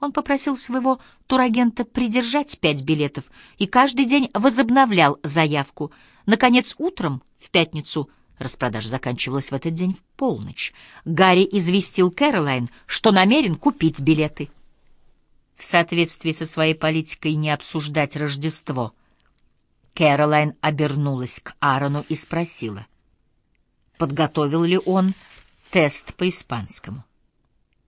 Он попросил своего турагента придержать пять билетов и каждый день возобновлял заявку. Наконец, утром, в пятницу, распродажа заканчивалась в этот день в полночь, Гарри известил Кэролайн, что намерен купить билеты. В соответствии со своей политикой не обсуждать Рождество, Кэролайн обернулась к Аарону и спросила, подготовил ли он тест по испанскому.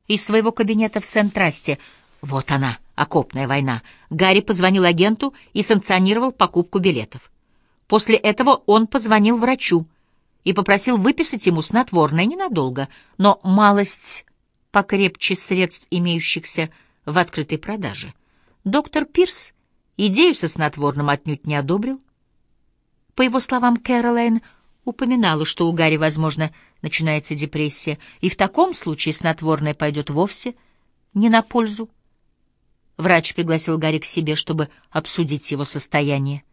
Из своего кабинета в Сент-Трасте — вот она, окопная война. Гарри позвонил агенту и санкционировал покупку билетов. После этого он позвонил врачу и попросил выписать ему снотворное ненадолго, но малость покрепче средств, имеющихся в открытой продаже. Доктор Пирс идею со снотворным отнюдь не одобрил. По его словам, Кэролайн упоминала, что у Гарри, возможно, начинается депрессия, и в таком случае снотворное пойдет вовсе не на пользу. Врач пригласил Гарри к себе, чтобы обсудить его состояние.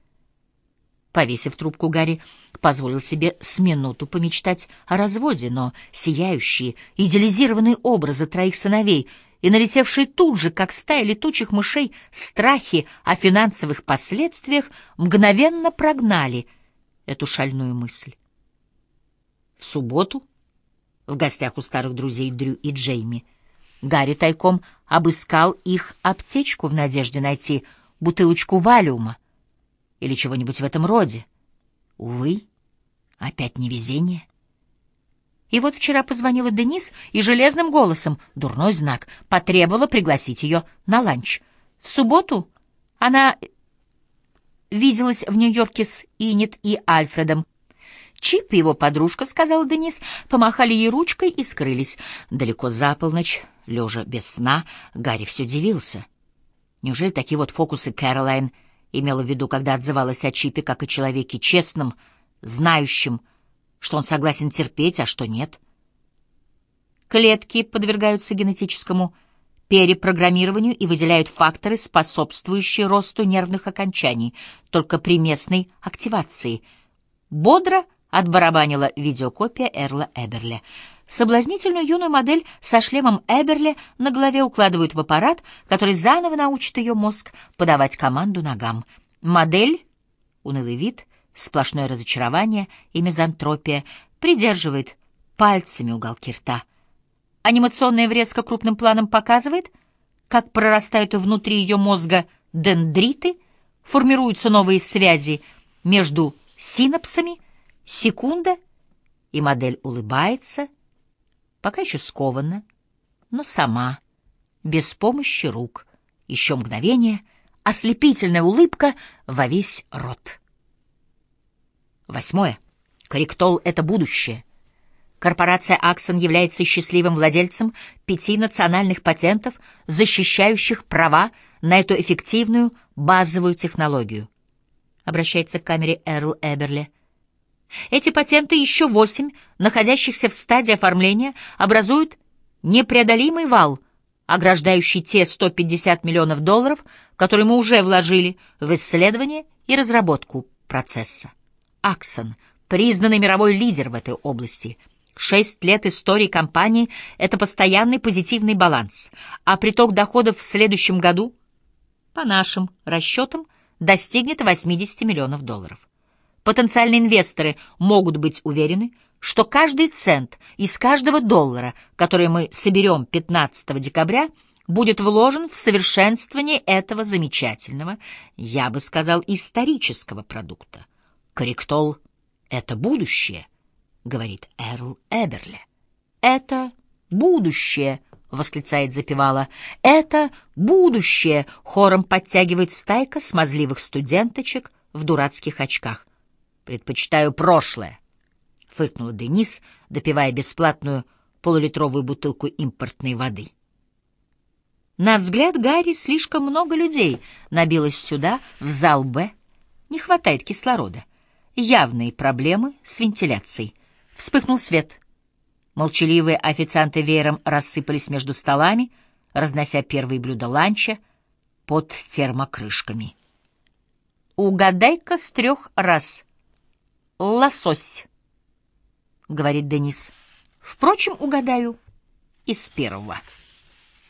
Повесив трубку, Гарри позволил себе с минуту помечтать о разводе, но сияющие, идеализированные образы троих сыновей и налетевшие тут же, как стая летучих мышей, страхи о финансовых последствиях мгновенно прогнали эту шальную мысль. В субботу в гостях у старых друзей Дрю и Джейми — Гарри тайком обыскал их аптечку в надежде найти бутылочку валиума или чего-нибудь в этом роде. Увы, опять невезение. И вот вчера позвонила Денис и железным голосом, дурной знак, потребовала пригласить ее на ланч. В субботу она виделась в Нью-Йорке с Инет и Альфредом. Чип и его подружка, — сказал Денис, — помахали ей ручкой и скрылись. Далеко за полночь, лежа без сна, Гарри все дивился. Неужели такие вот фокусы Кэролайн имела в виду, когда отзывалась о Чипе как о человеке честном, знающем, что он согласен терпеть, а что нет? Клетки подвергаются генетическому перепрограммированию и выделяют факторы, способствующие росту нервных окончаний, только при местной активации. Бодро — отбарабанила видеокопия Эрла Эберли. Соблазнительную юную модель со шлемом Эберли на голове укладывают в аппарат, который заново научит ее мозг подавать команду ногам. Модель, унылый вид, сплошное разочарование и мизантропия, придерживает пальцами уголки рта. Анимационная врезка крупным планом показывает, как прорастают внутри ее мозга дендриты, формируются новые связи между синапсами — Секунда, и модель улыбается, пока еще скованно, но сама, без помощи рук. Еще мгновение, ослепительная улыбка во весь рот. Восьмое. Корректол — это будущее. Корпорация Аксон является счастливым владельцем пяти национальных патентов, защищающих права на эту эффективную базовую технологию. Обращается к камере Эрл Эберли. Эти патенты, еще восемь, находящихся в стадии оформления, образуют непреодолимый вал, ограждающий те 150 миллионов долларов, которые мы уже вложили в исследование и разработку процесса. Аксон — признанный мировой лидер в этой области. Шесть лет истории компании — это постоянный позитивный баланс, а приток доходов в следующем году, по нашим расчетам, достигнет 80 миллионов долларов. Потенциальные инвесторы могут быть уверены, что каждый цент из каждого доллара, который мы соберем 15 декабря, будет вложен в совершенствование этого замечательного, я бы сказал, исторического продукта. Корректол — это будущее, говорит Эрл Эберли. Это будущее, восклицает запевала. Это будущее, хором подтягивает стайка смазливых студенточек в дурацких очках. Предпочитаю прошлое, — фыркнула Денис, допивая бесплатную полулитровую бутылку импортной воды. На взгляд Гарри слишком много людей набилось сюда, в зал «Б». Не хватает кислорода. Явные проблемы с вентиляцией. Вспыхнул свет. Молчаливые официанты веером рассыпались между столами, разнося первые блюда ланча под термокрышками. «Угадай-ка с трех раз», лосось, — говорит Денис. Впрочем, угадаю из первого.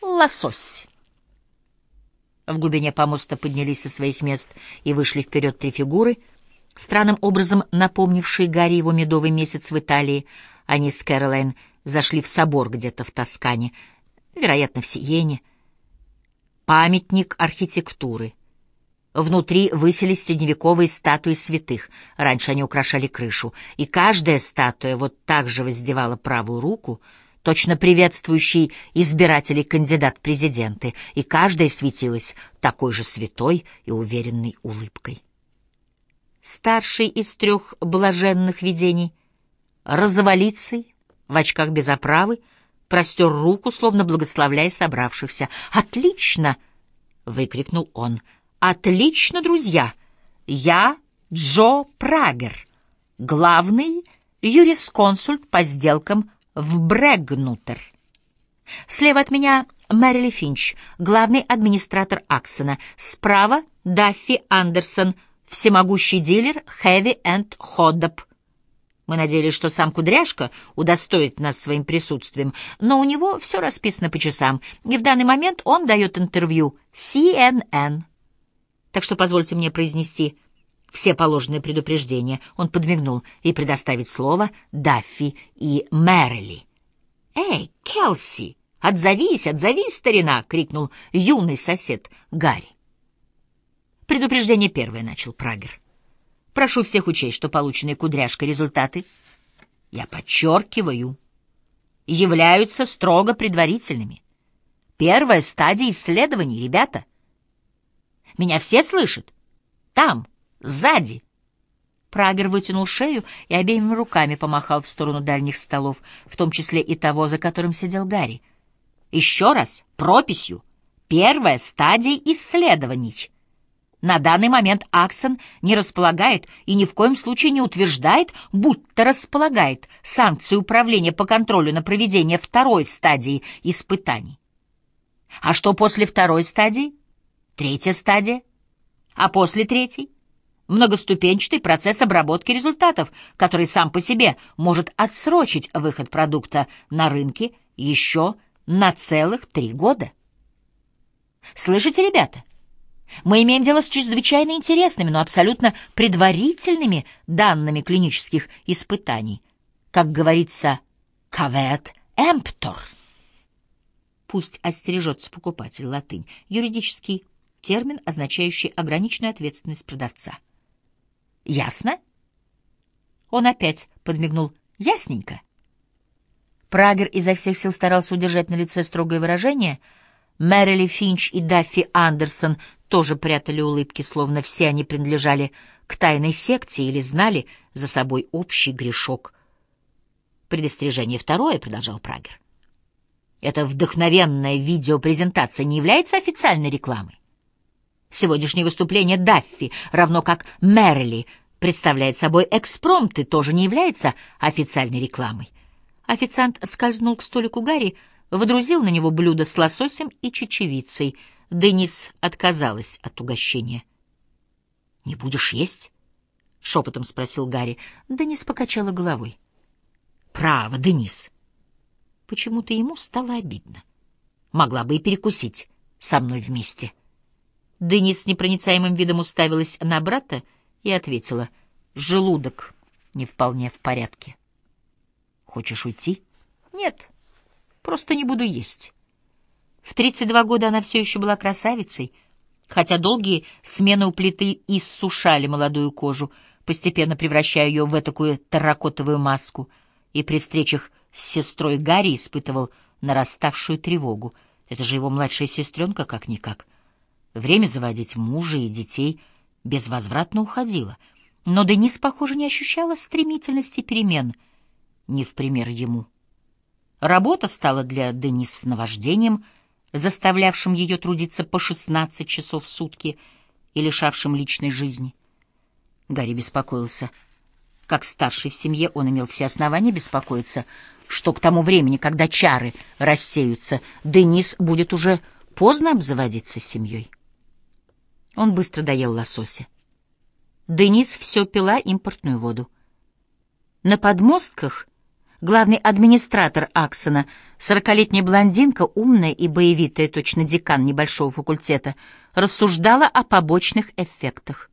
Лосось. В глубине помоста поднялись со своих мест и вышли вперед три фигуры, странным образом напомнившие Гарри его медовый месяц в Италии. Они с Кэролайн зашли в собор где-то в Тоскане, вероятно, в Сиене. Памятник архитектуры. Внутри высились средневековые статуи святых. Раньше они украшали крышу, и каждая статуя вот так же воздевала правую руку — точно приветствующий избирателей кандидат президенты, и каждая светилась такой же святой и уверенной улыбкой. Старший из трех блаженных видений, розоволицый, в очках без оправы, простер руку, словно благословляя собравшихся. «Отлично!» — выкрикнул он. «Отлично, друзья! Я Джо Прагер, главный юрисконсульт по сделкам в Брэгнутер. Слева от меня Мэрили Финч, главный администратор Аксона. Справа Даффи Андерсон, всемогущий дилер Heavy and Ходоп. Мы надеялись, что сам Кудряшка удостоит нас своим присутствием, но у него все расписано по часам, и в данный момент он дает интервью CNN. Так что позвольте мне произнести все положенные предупреждения. Он подмигнул и предоставить слово Даффи и Мэрили. «Эй, Келси, отзовись, отзовись, старина!» — крикнул юный сосед Гарри. Предупреждение первое начал Прагер. Прошу всех учесть, что полученные кудряшкой результаты, я подчеркиваю, являются строго предварительными. Первая стадия исследований, ребята. Меня все слышат? Там, Сзади!» Прагер вытянул шею и обеими руками помахал в сторону дальних столов, в том числе и того, за которым сидел Гарри. «Еще раз, прописью. Первая стадия исследований». На данный момент Аксон не располагает и ни в коем случае не утверждает, будто располагает санкции управления по контролю на проведение второй стадии испытаний. А что после второй стадии? Третья стадия? А после третьей? многоступенчатый процесс обработки результатов, который сам по себе может отсрочить выход продукта на рынке еще на целых три года. Слышите, ребята? Мы имеем дело с чрезвычайно интересными, но абсолютно предварительными данными клинических испытаний. Как говорится, «кавет эмптор». Пусть остережется покупатель латынь, юридический термин, означающий ограниченную ответственность продавца. Ясно? Он опять подмигнул. Ясненько. Прагер изо всех сил старался удержать на лице строгое выражение. Мэрили Финч и Даффи Андерсон тоже прятали улыбки, словно все они принадлежали к тайной секте или знали за собой общий грешок. «Предостережение второе», — продолжал Прагер. «Эта вдохновенная видеопрезентация не является официальной рекламой. Сегодняшнее выступление Даффи, равно как Мерли, представляет собой экспромт и тоже не является официальной рекламой. Официант скользнул к столику Гарри, водрузил на него блюдо с лососем и чечевицей. Денис отказалась от угощения. «Не будешь есть?» — шепотом спросил Гарри. Денис покачала головой. «Право, Денис!» Почему-то ему стало обидно. Могла бы и перекусить со мной вместе. Денис с непроницаемым видом уставилась на брата и ответила, «Желудок не вполне в порядке». «Хочешь уйти?» «Нет, просто не буду есть». В 32 года она все еще была красавицей, хотя долгие смены у плиты иссушали молодую кожу, постепенно превращая ее в такую терракотовую маску, и при встречах с сестрой Гарри испытывал нараставшую тревогу. Это же его младшая сестренка как-никак — Время заводить мужа и детей безвозвратно уходило. Но Денис, похоже, не ощущала стремительности перемен, не в пример ему. Работа стала для Денис наваждением, заставлявшим ее трудиться по 16 часов в сутки и лишавшим личной жизни. Гарри беспокоился. Как старший в семье он имел все основания беспокоиться, что к тому времени, когда чары рассеются, Денис будет уже поздно обзаводиться семьей. Он быстро доел лосося. Денис все пила импортную воду. На подмостках Главный администратор Аксона, сорокалетняя блондинка, умная и боевитая, точно декан небольшого факультета, рассуждала о побочных эффектах.